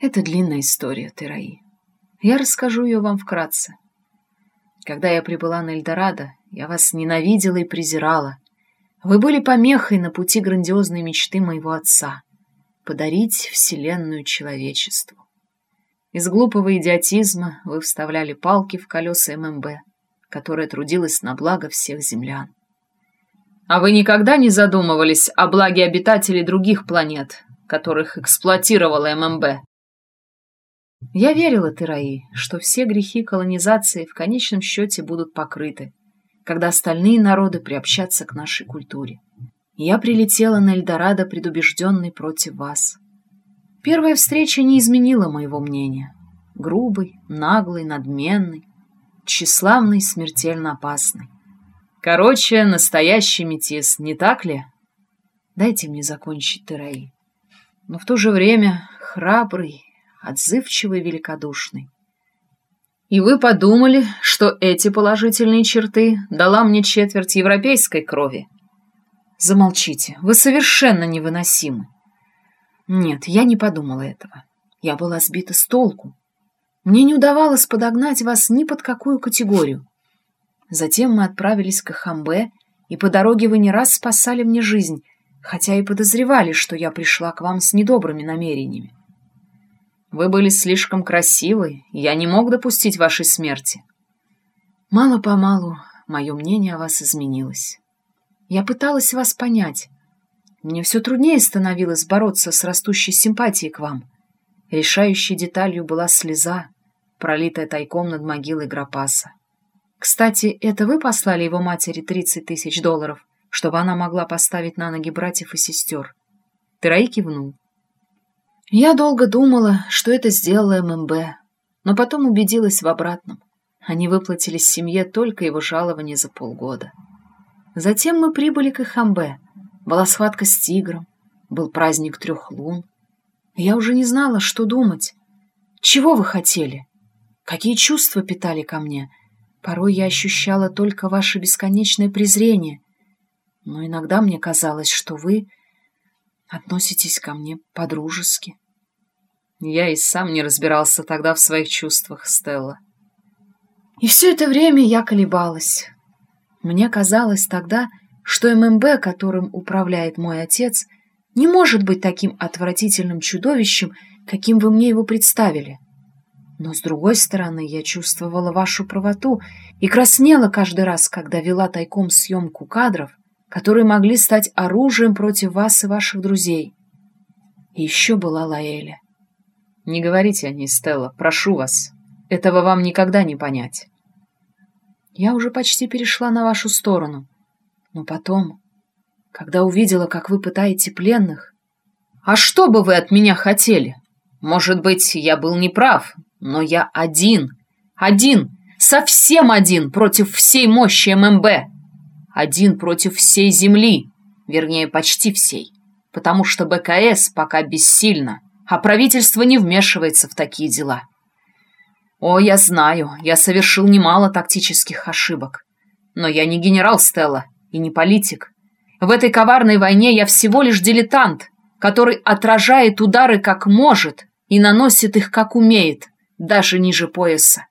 Это длинная история, Тераи. Я расскажу ее вам вкратце. Когда я прибыла на Эльдорадо, я вас ненавидела и презирала. Вы были помехой на пути грандиозной мечты моего отца — подарить Вселенную человечеству. Из глупого идиотизма вы вставляли палки в колеса ММБ, которая трудилась на благо всех землян. А вы никогда не задумывались о благе обитателей других планет, которых эксплуатировала ММБ? Я верила, Тераи, что все грехи колонизации в конечном счете будут покрыты, когда остальные народы приобщатся к нашей культуре. Я прилетела на Эльдорадо предубежденной против вас. Первая встреча не изменила моего мнения. Грубый, наглый, надменный, тщеславный, смертельно опасный. Короче, настоящий метис, не так ли? Дайте мне закончить, Тераи. Но в то же время храбрый, отзывчивый, великодушный. И вы подумали, что эти положительные черты дала мне четверть европейской крови? Замолчите, вы совершенно невыносимы. Нет, я не подумала этого. Я была сбита с толку. Мне не удавалось подогнать вас ни под какую категорию. Затем мы отправились к Хамбе, и по дороге вы не раз спасали мне жизнь, хотя и подозревали, что я пришла к вам с недобрыми намерениями. Вы были слишком красивы, и я не мог допустить вашей смерти. Мало-помалу мое мнение о вас изменилось. Я пыталась вас понять, мне все труднее становилось бороться с растущей симпатией к вам. Решающей деталью была слеза, пролитая тайком над могилой Грапаса. Кстати, это вы послали его матери 30 тысяч долларов, чтобы она могла поставить на ноги братьев и сестер? Тераи кивнул. Я долго думала, что это сделала ММБ, но потом убедилась в обратном. Они выплатили семье только его жалование за полгода. Затем мы прибыли к Ихамбе — была схватка с тигром, был праздник трех лун. Я уже не знала, что думать. Чего вы хотели? Какие чувства питали ко мне? Порой я ощущала только ваше бесконечное презрение. Но иногда мне казалось, что вы относитесь ко мне по-дружески. Я и сам не разбирался тогда в своих чувствах, Стелла. И все это время я колебалась. Мне казалось тогда, что ММБ, которым управляет мой отец, не может быть таким отвратительным чудовищем, каким вы мне его представили. Но, с другой стороны, я чувствовала вашу правоту и краснела каждый раз, когда вела тайком съемку кадров, которые могли стать оружием против вас и ваших друзей. И еще была Лаэля. Не говорите о ней, Стелла, прошу вас. Этого вам никогда не понять. Я уже почти перешла на вашу сторону. Но потом, когда увидела, как вы пытаете пленных... А что бы вы от меня хотели? Может быть, я был неправ, но я один, один, совсем один против всей мощи ММБ. Один против всей Земли, вернее, почти всей, потому что БКС пока бессильно, а правительство не вмешивается в такие дела. О, я знаю, я совершил немало тактических ошибок, но я не генерал Стелла, и не политик. В этой коварной войне я всего лишь дилетант, который отражает удары как может и наносит их как умеет, даже ниже пояса.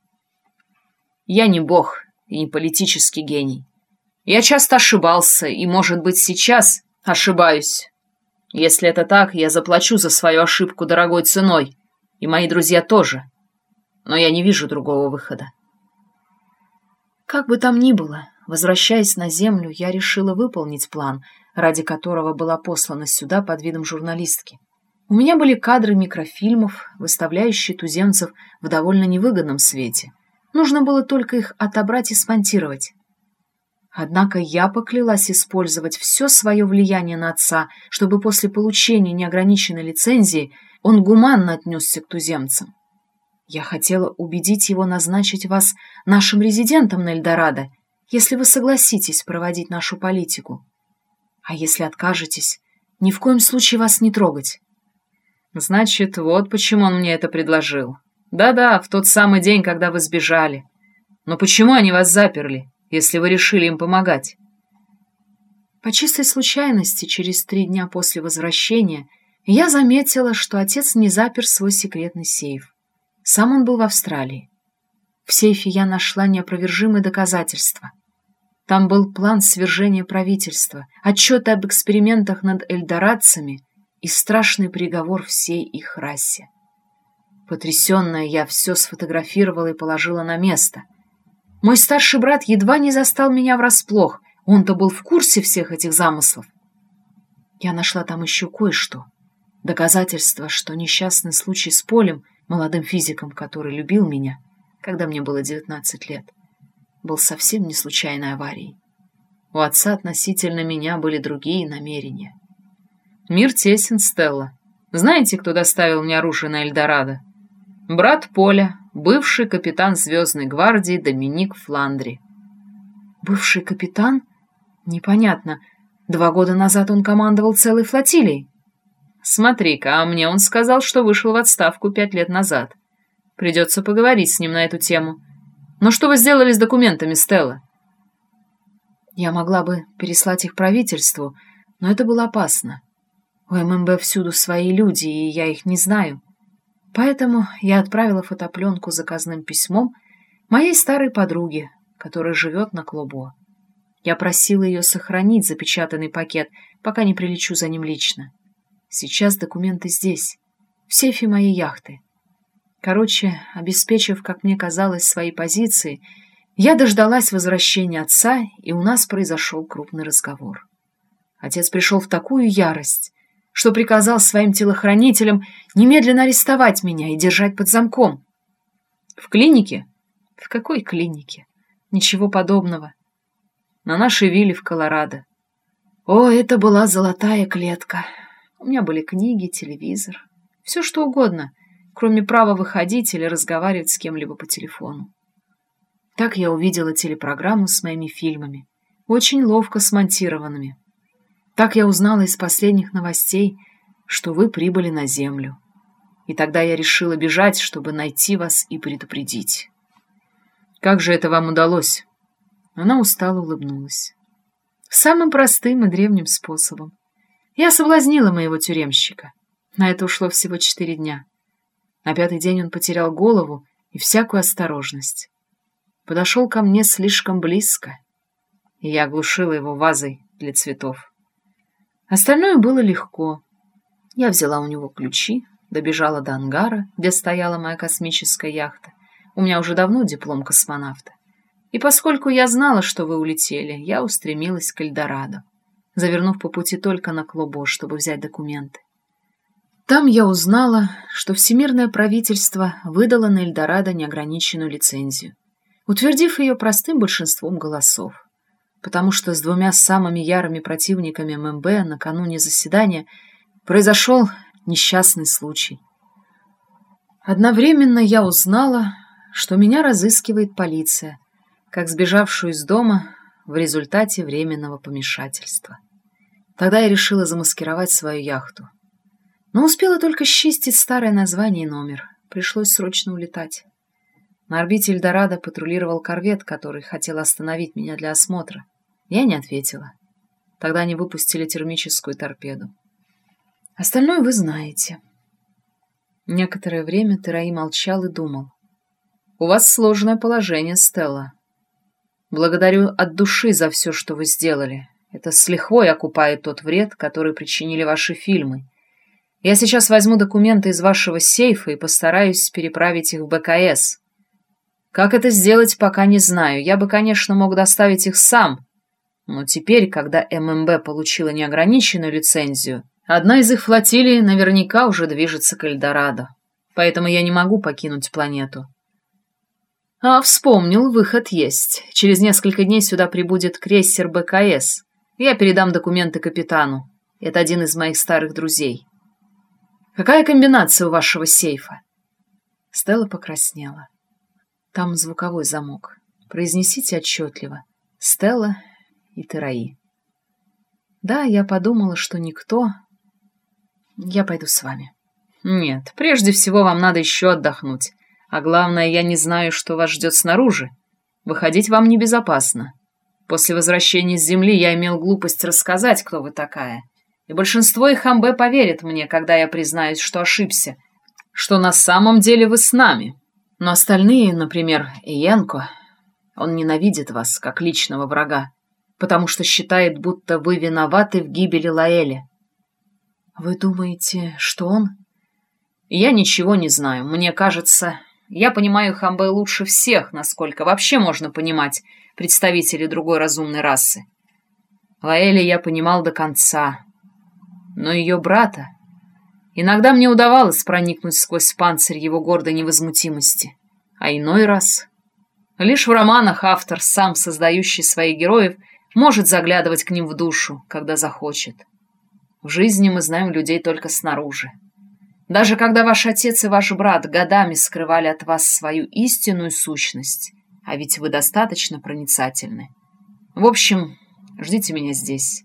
Я не бог и не политический гений. Я часто ошибался, и, может быть, сейчас ошибаюсь. Если это так, я заплачу за свою ошибку дорогой ценой, и мои друзья тоже. Но я не вижу другого выхода. Как бы там ни было, Возвращаясь на землю, я решила выполнить план, ради которого была послана сюда под видом журналистки. У меня были кадры микрофильмов, выставляющие туземцев в довольно невыгодном свете. Нужно было только их отобрать и смонтировать. Однако я поклялась использовать все свое влияние на отца, чтобы после получения неограниченной лицензии он гуманно отнесся к туземцам. Я хотела убедить его назначить вас нашим резидентом на Эльдорадо если вы согласитесь проводить нашу политику. А если откажетесь, ни в коем случае вас не трогать. Значит, вот почему он мне это предложил. Да-да, в тот самый день, когда вы сбежали. Но почему они вас заперли, если вы решили им помогать? По чистой случайности, через три дня после возвращения я заметила, что отец не запер свой секретный сейф. Сам он был в Австралии. В сейфе я нашла неопровержимые доказательства. Там был план свержения правительства, отчеты об экспериментах над эльдорадцами и страшный приговор всей их расе. Потрясенная, я все сфотографировала и положила на место. Мой старший брат едва не застал меня врасплох, он-то был в курсе всех этих замыслов. Я нашла там еще кое-что. Доказательство, что несчастный случай с Полем, молодым физиком, который любил меня, когда мне было девятнадцать лет, был совсем не случайной аварией. У отца относительно меня были другие намерения. Мир тесен, Стелла. Знаете, кто доставил мне оружие на Эльдорадо? Брат Поля, бывший капитан Звездной гвардии Доминик Фландри. Бывший капитан? Непонятно. Два года назад он командовал целой флотилией. Смотри-ка, а мне он сказал, что вышел в отставку пять лет назад. Придется поговорить с ним на эту тему. Но что вы сделали с документами, Стелла? Я могла бы переслать их правительству, но это было опасно. У ММБ всюду свои люди, и я их не знаю. Поэтому я отправила фотопленку заказным письмом моей старой подруге, которая живет на Клобо. Я просила ее сохранить запечатанный пакет, пока не прилечу за ним лично. Сейчас документы здесь, в сейфе моей яхты. Короче, обеспечив, как мне казалось, свои позиции, я дождалась возвращения отца, и у нас произошел крупный разговор. Отец пришел в такую ярость, что приказал своим телохранителям немедленно арестовать меня и держать под замком. В клинике? В какой клинике? Ничего подобного на нашей вилле в Колорадо. О, это была золотая клетка. У меня были книги, телевизор, все что угодно, кроме права выходить или разговаривать с кем-либо по телефону. Так я увидела телепрограмму с моими фильмами, очень ловко смонтированными. Так я узнала из последних новостей, что вы прибыли на Землю. И тогда я решила бежать, чтобы найти вас и предупредить. Как же это вам удалось? Она устало улыбнулась. Самым простым и древним способом. Я соблазнила моего тюремщика. На это ушло всего четыре дня. На пятый день он потерял голову и всякую осторожность. Подошел ко мне слишком близко, и я оглушила его вазой для цветов. Остальное было легко. Я взяла у него ключи, добежала до ангара, где стояла моя космическая яхта. У меня уже давно диплом космонавта. И поскольку я знала, что вы улетели, я устремилась к Эльдорадо, завернув по пути только на Клобо, чтобы взять документы. Там я узнала, что Всемирное правительство выдало на Эльдорадо неограниченную лицензию, утвердив ее простым большинством голосов, потому что с двумя самыми ярыми противниками ММБ накануне заседания произошел несчастный случай. Одновременно я узнала, что меня разыскивает полиция — как сбежавшую из дома в результате временного помешательства. Тогда я решила замаскировать свою яхту. Но успела только счистить старое название и номер. Пришлось срочно улетать. На орбите Эльдорадо патрулировал корвет, который хотел остановить меня для осмотра. Я не ответила. Тогда они выпустили термическую торпеду. Остальное вы знаете. Некоторое время Тераи молчал и думал. «У вас сложное положение, Стелла. Благодарю от души за все, что вы сделали. Это с лихвой окупает тот вред, который причинили ваши фильмы. Я сейчас возьму документы из вашего сейфа и постараюсь переправить их в БКС. Как это сделать, пока не знаю. Я бы, конечно, мог доставить их сам. Но теперь, когда ММБ получила неограниченную лицензию, одна из их флотилий наверняка уже движется к Эльдорадо. Поэтому я не могу покинуть планету. А вспомнил, выход есть. Через несколько дней сюда прибудет крейсер БКС. Я передам документы капитану. Это один из моих старых друзей. Какая комбинация у вашего сейфа? Стелла покраснела. Там звуковой замок. Произнесите отчетливо. Стелла и Тераи. Да, я подумала, что никто... Я пойду с вами. Нет, прежде всего вам надо еще отдохнуть. А главное, я не знаю, что вас ждет снаружи. Выходить вам небезопасно. После возвращения с земли я имел глупость рассказать, кто вы такая. И большинство их амбе поверит мне, когда я признаюсь, что ошибся, что на самом деле вы с нами. Но остальные, например, Иенко, он ненавидит вас, как личного врага, потому что считает, будто вы виноваты в гибели Лаэли. Вы думаете, что он? Я ничего не знаю. Мне кажется, я понимаю Хамбе лучше всех, насколько вообще можно понимать представителей другой разумной расы. Лаэли я понимал до конца, но ее брата... Иногда мне удавалось проникнуть сквозь панцирь его гордой невозмутимости, а иной раз... Лишь в романах автор, сам создающий своих героев, может заглядывать к ним в душу, когда захочет. В жизни мы знаем людей только снаружи. Даже когда ваш отец и ваш брат годами скрывали от вас свою истинную сущность, а ведь вы достаточно проницательны. В общем, ждите меня здесь.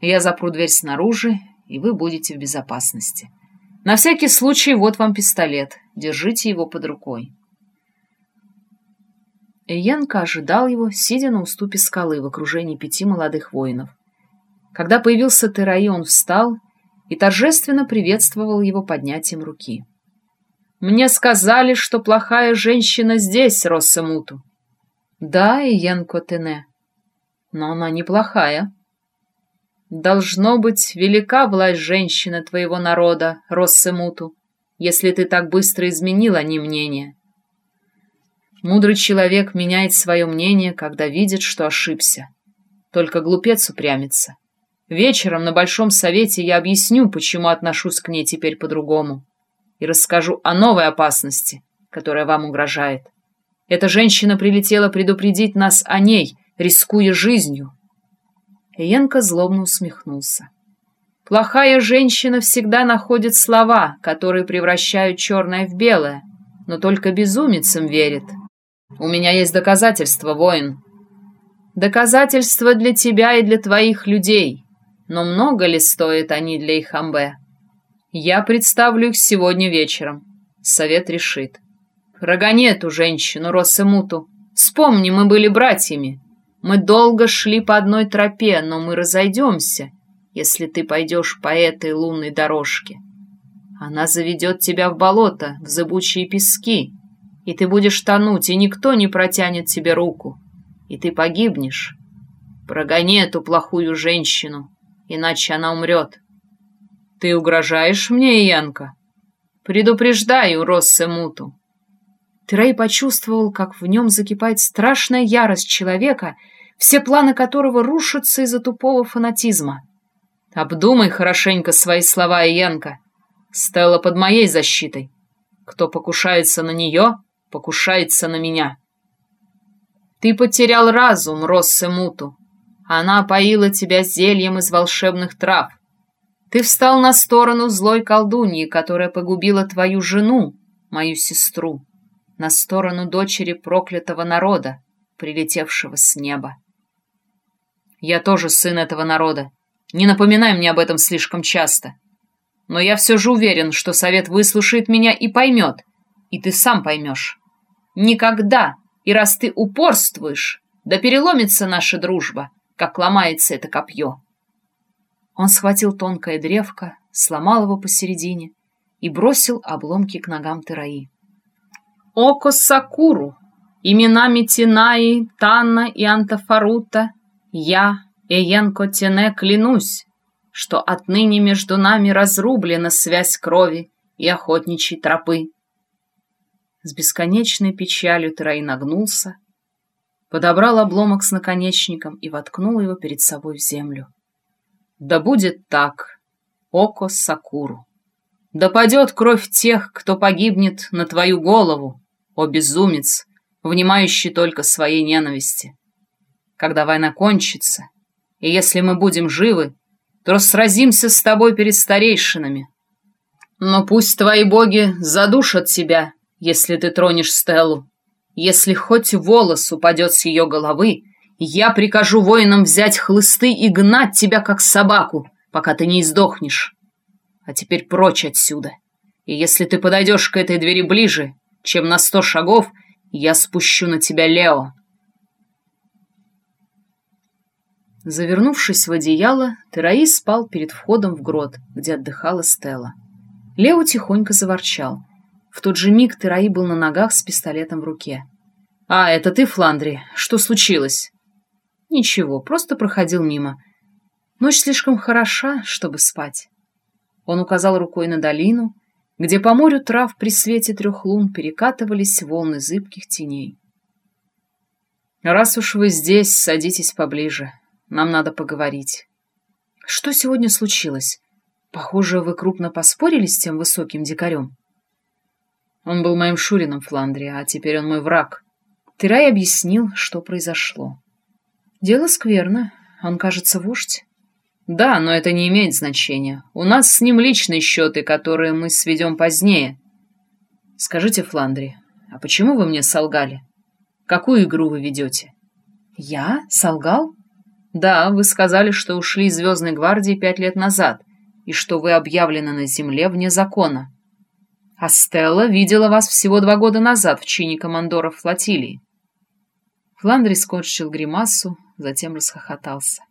Я запру дверь снаружи и вы будете в безопасности. На всякий случай вот вам пистолет. Держите его под рукой. Янка ожидал его, сидя на уступе скалы в окружении пяти молодых воинов. Когда появился Тераи, он встал и торжественно приветствовал его поднятием руки. «Мне сказали, что плохая женщина здесь, Россамуту». «Да, Иенко Тене, но она неплохая», Должно быть, велика власть женщины твоего народа, Россемуту, если ты так быстро изменил о мнение. Мудрый человек меняет свое мнение, когда видит, что ошибся. Только глупец упрямится. Вечером на Большом Совете я объясню, почему отношусь к ней теперь по-другому, и расскажу о новой опасности, которая вам угрожает. Эта женщина прилетела предупредить нас о ней, рискуя жизнью, Янка злобно усмехнулся. Плохая женщина всегда находит слова, которые превращают черное в белое, но только безумицам верит. У меня есть доказательства, воин. Доказательства для тебя и для твоих людей. Но много ли стоят они для их амбе? Я представлю их сегодня вечером. Совет решит. Прогони эту женщину, Росемуту. Вспомни, мы были братьями. Мы долго шли по одной тропе, но мы разойдемся, если ты пойдешь по этой лунной дорожке. Она заведет тебя в болото, в зыбучие пески, и ты будешь тонуть, и никто не протянет тебе руку, и ты погибнешь. Прогони эту плохую женщину, иначе она умрет. Ты угрожаешь мне, Янка? Предупреждаю, Россе Муту. Трей почувствовал, как в нем закипает страшная ярость человека — все планы которого рушатся из-за тупого фанатизма. Обдумай хорошенько свои слова, Иенка. Стелла под моей защитой. Кто покушается на нее, покушается на меня. Ты потерял разум, Россе Муту. Она поила тебя зельем из волшебных трав. Ты встал на сторону злой колдуньи, которая погубила твою жену, мою сестру, на сторону дочери проклятого народа, прилетевшего с неба. Я тоже сын этого народа. Не напоминай мне об этом слишком часто. Но я все же уверен, что совет выслушает меня и поймет. И ты сам поймешь. Никогда. И раз ты упорствуешь, да переломится наша дружба, как ломается это копье. Он схватил тонкое древко, сломал его посередине и бросил обломки к ногам Тераи. Око Сакуру, имена Митинаи, Танна и Антафарута — я, Эенко Тене, клянусь, что отныне между нами разрублена связь крови и охотничьей тропы. С бесконечной печалью Трей нагнулся, подобрал обломок с наконечником и воткнул его перед собой в землю. Да будет так, Око Сакуру. Да падет кровь тех, кто погибнет на твою голову, о безумец, внимающий только своей ненависти когда война кончится, и если мы будем живы, то сразимся с тобой перед старейшинами. Но пусть твои боги задушат тебя, если ты тронешь Стеллу. Если хоть волос упадет с ее головы, я прикажу воинам взять хлысты и гнать тебя, как собаку, пока ты не издохнешь. А теперь прочь отсюда. И если ты подойдешь к этой двери ближе, чем на сто шагов, я спущу на тебя Лео. Завернувшись в одеяло, Тераи спал перед входом в грот, где отдыхала Стелла. Лео тихонько заворчал. В тот же миг Тераи был на ногах с пистолетом в руке. «А, это ты, Фландри? Что случилось?» «Ничего, просто проходил мимо. Ночь слишком хороша, чтобы спать». Он указал рукой на долину, где по морю трав при свете трех лун перекатывались волны зыбких теней. «Раз уж вы здесь, садитесь поближе. Нам надо поговорить». «Что сегодня случилось? Похоже, вы крупно поспорили с тем высоким дикарем». Он был моим Шурином в Фландрии, а теперь он мой враг. Тырай объяснил, что произошло. Дело скверно. Он, кажется, вождь. Да, но это не имеет значения. У нас с ним личные счеты, которые мы сведем позднее. Скажите, Фландри, а почему вы мне солгали? Какую игру вы ведете? Я? Солгал? Да, вы сказали, что ушли из Звездной гвардии пять лет назад, и что вы объявлены на земле вне закона. А Стелла видела вас всего два года назад в чине командора флотилии. Фландри скорчил гримасу, затем расхохотался.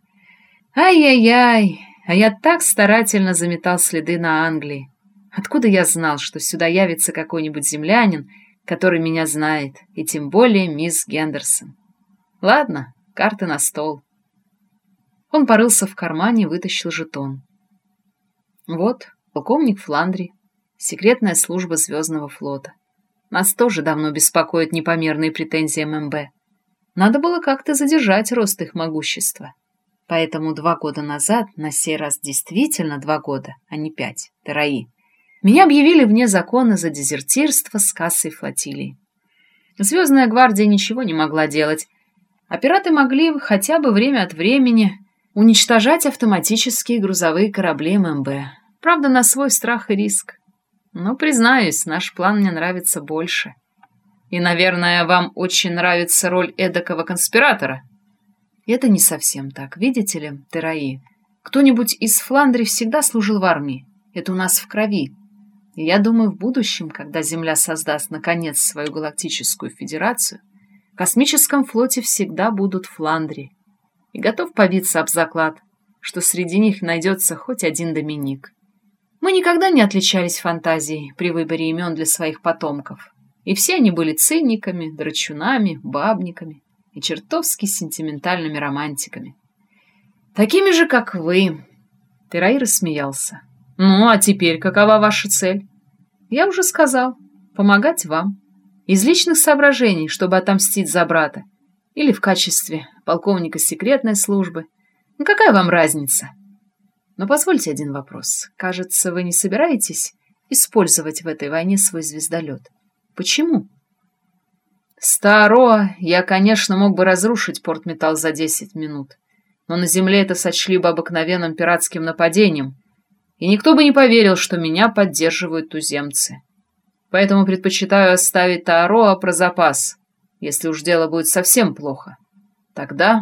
Ай-яй-яй, а я так старательно заметал следы на Англии. Откуда я знал, что сюда явится какой-нибудь землянин, который меня знает, и тем более мисс Гендерсон? Ладно, карты на стол. Он порылся в кармане и вытащил жетон. Вот, полковник Фландри, секретная служба Звездного флота. Нас тоже давно беспокоят непомерные претензии ММБ. Надо было как-то задержать рост их могущества. Поэтому два года назад, на сей раз действительно два года, а не пять, Тараи, меня объявили вне закона за дезертирство с кассой флотилии. Звездная гвардия ничего не могла делать, а пираты могли хотя бы время от времени уничтожать автоматические грузовые корабли ММБ. Правда, на свой страх и риск. Но, признаюсь, наш план мне нравится больше. И, наверное, вам очень нравится роль эдакого конспиратора. Это не совсем так, видите ли, Тераи. Кто-нибудь из Фландрии всегда служил в армии. Это у нас в крови. И я думаю, в будущем, когда Земля создаст, наконец, свою галактическую федерацию, в космическом флоте всегда будут Фландрии и готов побиться об заклад, что среди них найдется хоть один Доминик. Мы никогда не отличались фантазией при выборе имен для своих потомков, и все они были циниками, драчунами, бабниками и чертовски сентиментальными романтиками. Такими же, как вы. Терай рассмеялся. Ну, а теперь какова ваша цель? Я уже сказал. Помогать вам. Из личных соображений, чтобы отомстить за брата. Или в качестве полковника секретной службы. Ну какая вам разница? Но позвольте один вопрос. Кажется, вы не собираетесь использовать в этой войне свой звездолет. Почему? Старо, я, конечно, мог бы разрушить портметалл за десять минут. Но на земле это сочли бы обыкновенным пиратским нападением. И никто бы не поверил, что меня поддерживают туземцы. Поэтому предпочитаю оставить Таароа про запас, если уж дело будет совсем плохо. Тогда